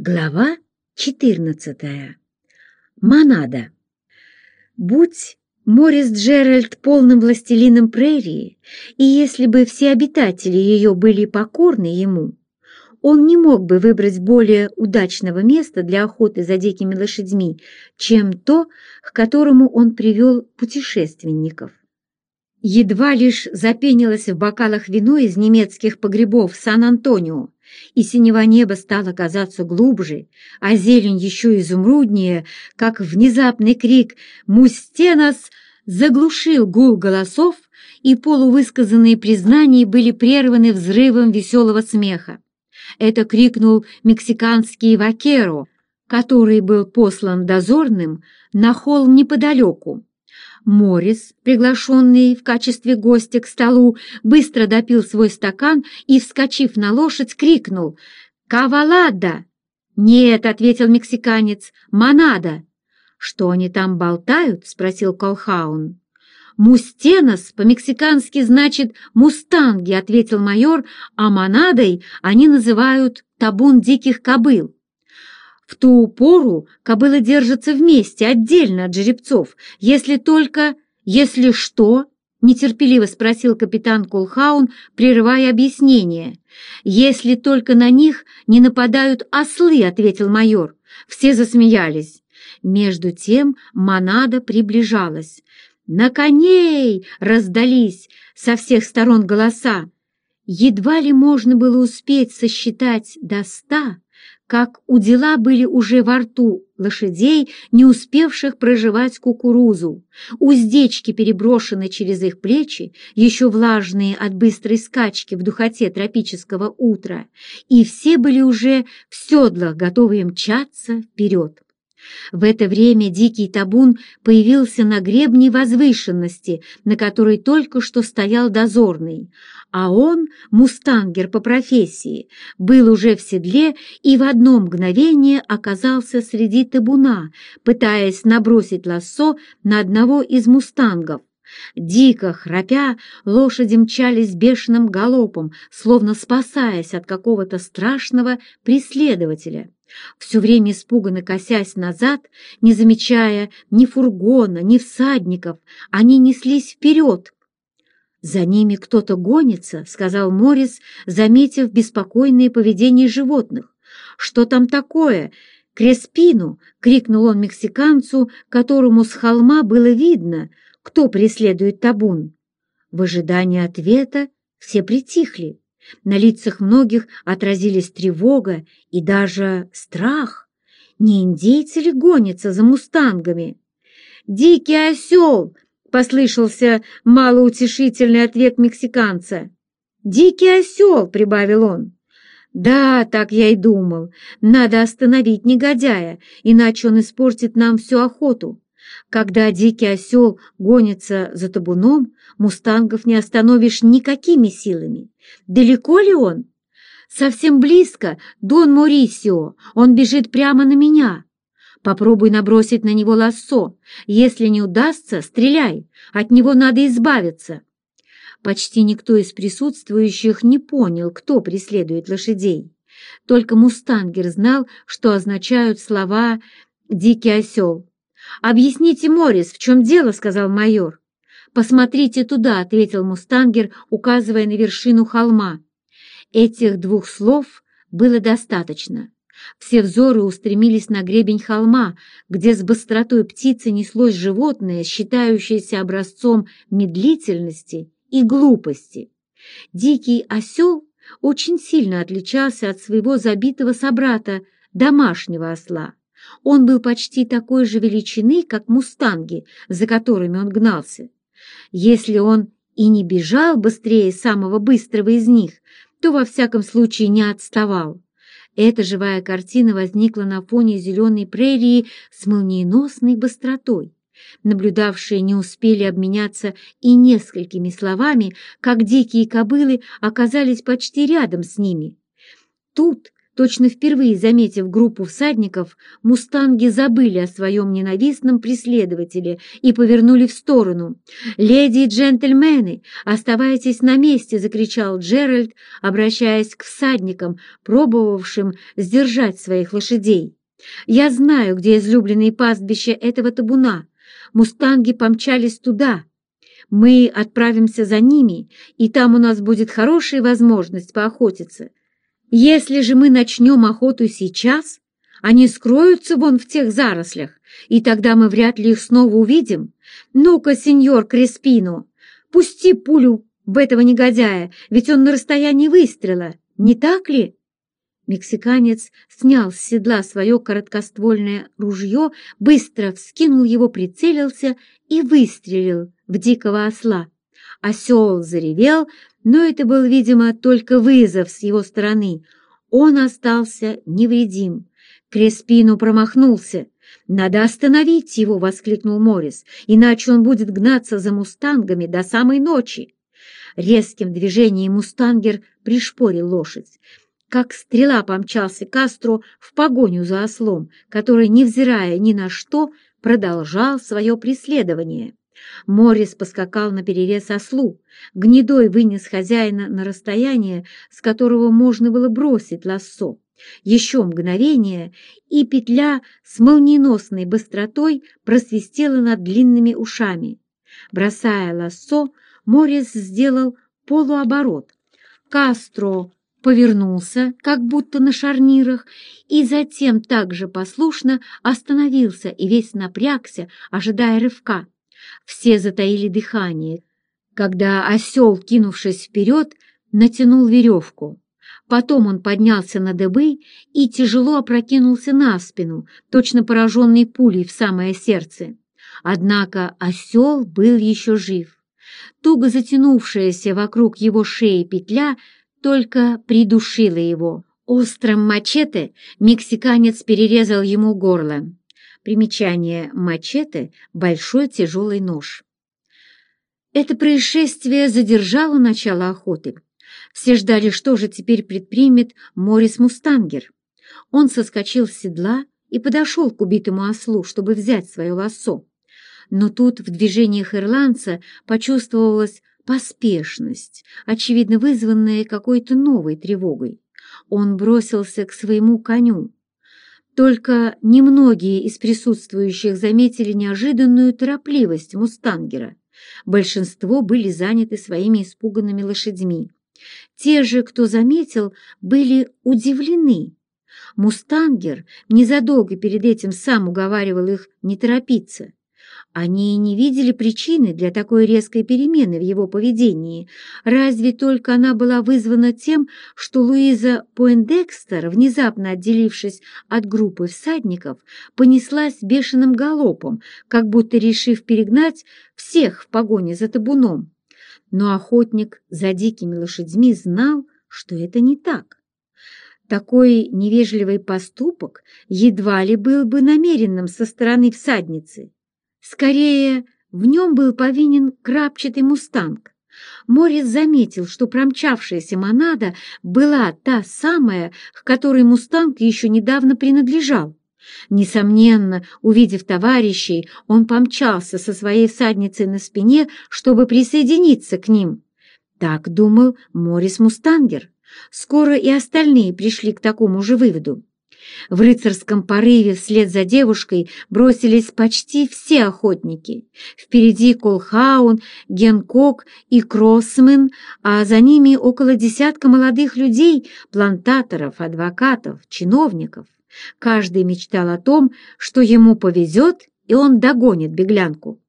Глава 14. Монада. Будь Морис Джеральд полным властелином прерии, и если бы все обитатели ее были покорны ему, он не мог бы выбрать более удачного места для охоты за дикими лошадьми, чем то, к которому он привел путешественников. Едва лишь запенилось в бокалах вино из немецких погребов Сан-Антонио, и синего неба стало казаться глубже, а зелень еще изумруднее, как внезапный крик «Мустенос!» заглушил гул голосов, и полувысказанные признания были прерваны взрывом веселого смеха. Это крикнул мексиканский вакеро, который был послан дозорным на холм неподалеку. Морис, приглашенный в качестве гостя к столу, быстро допил свой стакан и, вскочив на лошадь, крикнул «Кавалада!» «Нет», — ответил мексиканец, — «Монада». «Что они там болтают?» — спросил Колхаун. «Мустенос по-мексикански значит «мустанги», — ответил майор, а «монадой» они называют табун диких кобыл. В ту пору кобылы держатся вместе, отдельно от жеребцов, если только... если что, — нетерпеливо спросил капитан Колхаун, прерывая объяснение. «Если только на них не нападают ослы», — ответил майор. Все засмеялись. Между тем монада приближалась. «На коней!» — раздались со всех сторон голоса. Едва ли можно было успеть сосчитать до ста, как у дела были уже во рту лошадей, не успевших проживать кукурузу. Уздечки переброшены через их плечи, еще влажные от быстрой скачки в духоте тропического утра, и все были уже в седлах, готовые мчаться вперед. В это время дикий табун появился на гребне возвышенности, на которой только что стоял дозорный, а он, мустангер по профессии, был уже в седле и в одно мгновение оказался среди табуна, пытаясь набросить лассо на одного из мустангов. Дико храпя, лошади мчались бешеным галопом, словно спасаясь от какого-то страшного преследователя. Все время испуганно косясь назад, не замечая ни фургона, ни всадников, они неслись вперед. «За ними кто-то гонится», — сказал Морис, заметив беспокойное поведение животных. «Что там такое?» «Креспину!» — крикнул он мексиканцу, которому с холма было видно, кто преследует табун. В ожидании ответа все притихли. На лицах многих отразились тревога и даже страх. Не индейцы ли гонятся за мустангами? «Дикий осел!» — послышался малоутешительный ответ мексиканца. «Дикий осел!» — прибавил он. «Да, так я и думал. Надо остановить негодяя, иначе он испортит нам всю охоту. Когда дикий осел гонится за табуном, мустангов не остановишь никакими силами. Далеко ли он? Совсем близко, Дон Морисио. Он бежит прямо на меня. Попробуй набросить на него лассо. Если не удастся, стреляй. От него надо избавиться. Почти никто из присутствующих не понял, кто преследует лошадей. Только мустангер знал, что означают слова «дикий осел». «Объясните, Морис, в чем дело?» — сказал майор. «Посмотрите туда», — ответил мустангер, указывая на вершину холма. Этих двух слов было достаточно. Все взоры устремились на гребень холма, где с быстротой птицы неслось животное, считающееся образцом медлительности и глупости. Дикий осел очень сильно отличался от своего забитого собрата, домашнего осла. Он был почти такой же величины, как мустанги, за которыми он гнался. Если он и не бежал быстрее самого быстрого из них, то во всяком случае не отставал. Эта живая картина возникла на фоне зеленой прерии с молниеносной быстротой. Наблюдавшие не успели обменяться и несколькими словами, как дикие кобылы оказались почти рядом с ними. Тут Точно впервые заметив группу всадников, мустанги забыли о своем ненавистном преследователе и повернули в сторону. «Леди и джентльмены, оставайтесь на месте!» — закричал Джеральд, обращаясь к всадникам, пробовавшим сдержать своих лошадей. «Я знаю, где излюбленные пастбища этого табуна. Мустанги помчались туда. Мы отправимся за ними, и там у нас будет хорошая возможность поохотиться. Если же мы начнем охоту сейчас, они скроются вон в тех зарослях, и тогда мы вряд ли их снова увидим. Ну-ка, сеньор Креспино, пусти пулю в этого негодяя, ведь он на расстоянии выстрела, не так ли?» Мексиканец снял с седла свое короткоствольное ружье, быстро вскинул его, прицелился и выстрелил в дикого осла. Осел заревел, но это был, видимо, только вызов с его стороны. Он остался невредим. Креспину промахнулся. «Надо остановить его!» — воскликнул Моррис, «иначе он будет гнаться за мустангами до самой ночи!» Резким движением мустангер пришпорил лошадь. Как стрела помчался Кастро в погоню за ослом, который, невзирая ни на что, продолжал свое преследование. Морис поскакал на перерез ослу. Гнедой вынес хозяина на расстояние, с которого можно было бросить лассо. Еще мгновение, и петля с молниеносной быстротой просвистела над длинными ушами. Бросая лассо, Морис сделал полуоборот. Кастро повернулся, как будто на шарнирах, и затем также послушно остановился и весь напрягся, ожидая рывка. Все затаили дыхание, когда осел, кинувшись вперед, натянул веревку. Потом он поднялся на дыбы и тяжело опрокинулся на спину, точно пораженный пулей в самое сердце. Однако осел был еще жив. Туго затянувшаяся вокруг его шеи петля только придушила его. Острым мачете мексиканец перерезал ему горло. Примечание мачете – большой тяжелый нож. Это происшествие задержало начало охоты. Все ждали, что же теперь предпримет Морис Мустангер. Он соскочил с седла и подошел к убитому ослу, чтобы взять свое лассо. Но тут в движениях ирландца почувствовалась поспешность, очевидно вызванная какой-то новой тревогой. Он бросился к своему коню. Только немногие из присутствующих заметили неожиданную торопливость мустангера. Большинство были заняты своими испуганными лошадьми. Те же, кто заметил, были удивлены. Мустангер незадолго перед этим сам уговаривал их не торопиться. Они не видели причины для такой резкой перемены в его поведении, разве только она была вызвана тем, что Луиза Пуэндекстер, внезапно отделившись от группы всадников, понеслась бешеным галопом, как будто решив перегнать всех в погоне за табуном. Но охотник за дикими лошадьми знал, что это не так. Такой невежливый поступок едва ли был бы намеренным со стороны всадницы. Скорее, в нем был повинен крапчатый мустанг. Морис заметил, что промчавшаяся монада была та самая, к которой мустанг еще недавно принадлежал. Несомненно, увидев товарищей, он помчался со своей всадницей на спине, чтобы присоединиться к ним. Так думал Морис Мустангер. Скоро и остальные пришли к такому же выводу. В рыцарском порыве вслед за девушкой бросились почти все охотники. Впереди Колхаун, Генкок и Кроссмен, а за ними около десятка молодых людей, плантаторов, адвокатов, чиновников. Каждый мечтал о том, что ему повезет, и он догонит беглянку.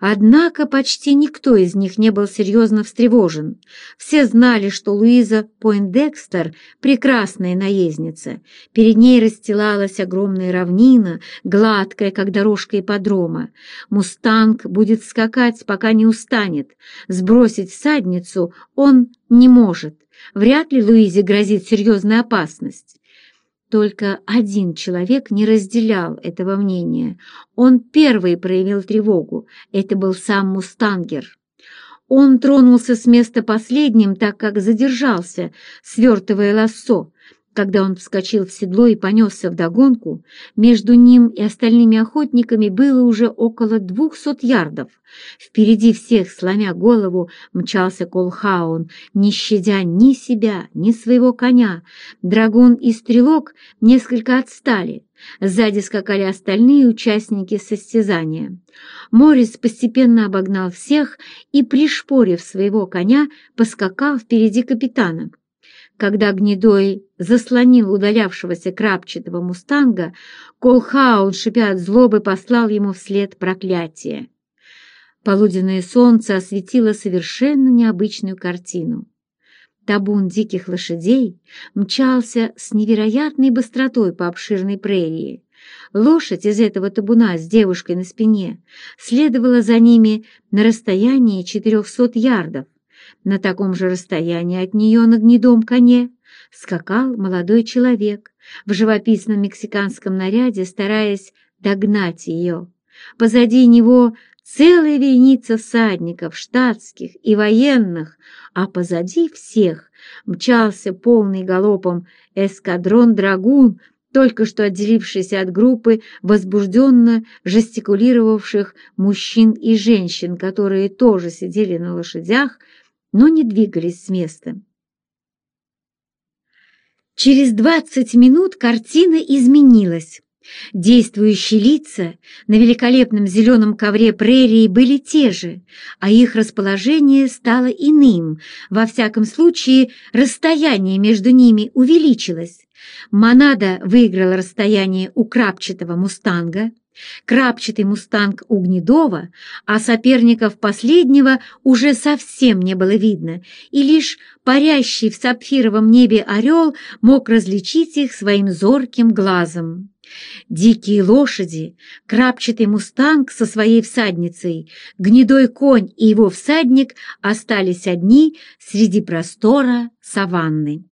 Однако почти никто из них не был серьезно встревожен. Все знали, что Луиза Пойндекстер — прекрасная наездница. Перед ней расстилалась огромная равнина, гладкая, как дорожка ипподрома. Мустанг будет скакать, пока не устанет. Сбросить всадницу он не может. Вряд ли Луизе грозит серьезная опасность. Только один человек не разделял этого мнения. Он первый проявил тревогу. Это был сам Мустангер. Он тронулся с места последним, так как задержался, свертывая лассо. Когда он вскочил в седло и понесся вдогонку, между ним и остальными охотниками было уже около двухсот ярдов. Впереди всех, сломя голову, мчался Колхаун, не щадя ни себя, ни своего коня. Драгун и Стрелок несколько отстали. Сзади скакали остальные участники состязания. Морис постепенно обогнал всех и, пришпорив своего коня, поскакал впереди капитана. Когда Гнедой заслонил удалявшегося крапчатого мустанга, Колхаун, шипя от злобы, послал ему вслед проклятие. Полуденное солнце осветило совершенно необычную картину. Табун диких лошадей мчался с невероятной быстротой по обширной прерии. Лошадь из этого табуна с девушкой на спине следовала за ними на расстоянии четырехсот ярдов. На таком же расстоянии от нее на гнедом коне скакал молодой человек в живописном мексиканском наряде, стараясь догнать ее. Позади него целая вереница всадников, штатских и военных, а позади всех мчался полный галопом эскадрон «Драгун», только что отделившийся от группы возбужденно жестикулировавших мужчин и женщин, которые тоже сидели на лошадях, но не двигались с места. Через двадцать минут картина изменилась. Действующие лица на великолепном зеленом ковре прерии были те же, а их расположение стало иным, во всяком случае расстояние между ними увеличилось. Монада выиграла расстояние у крапчатого мустанга, Крапчатый мустанг у Гнедова, а соперников последнего уже совсем не было видно, и лишь парящий в сапфировом небе орел мог различить их своим зорким глазом. Дикие лошади, крапчатый мустанг со своей всадницей, гнедой конь и его всадник остались одни среди простора саванны.